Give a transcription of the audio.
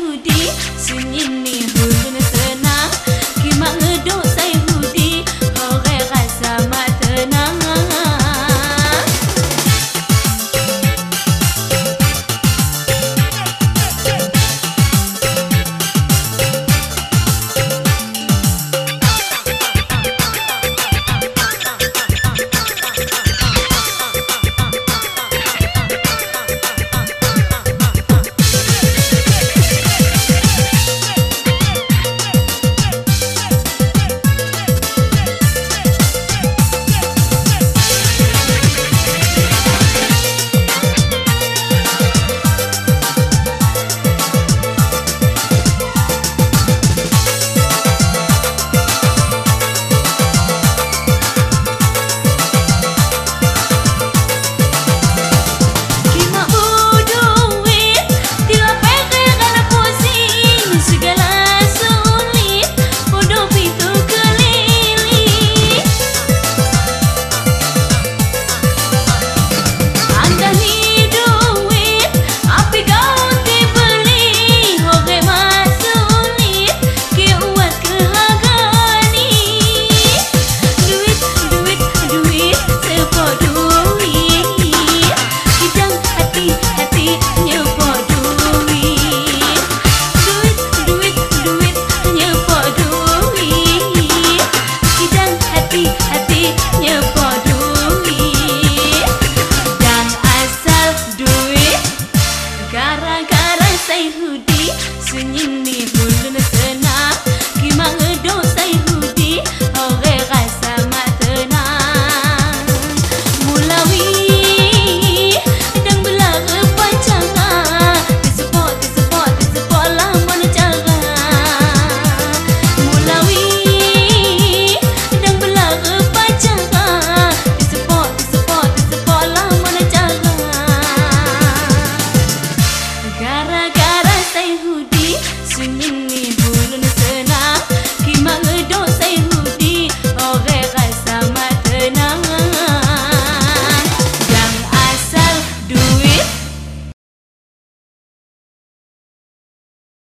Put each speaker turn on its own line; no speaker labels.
who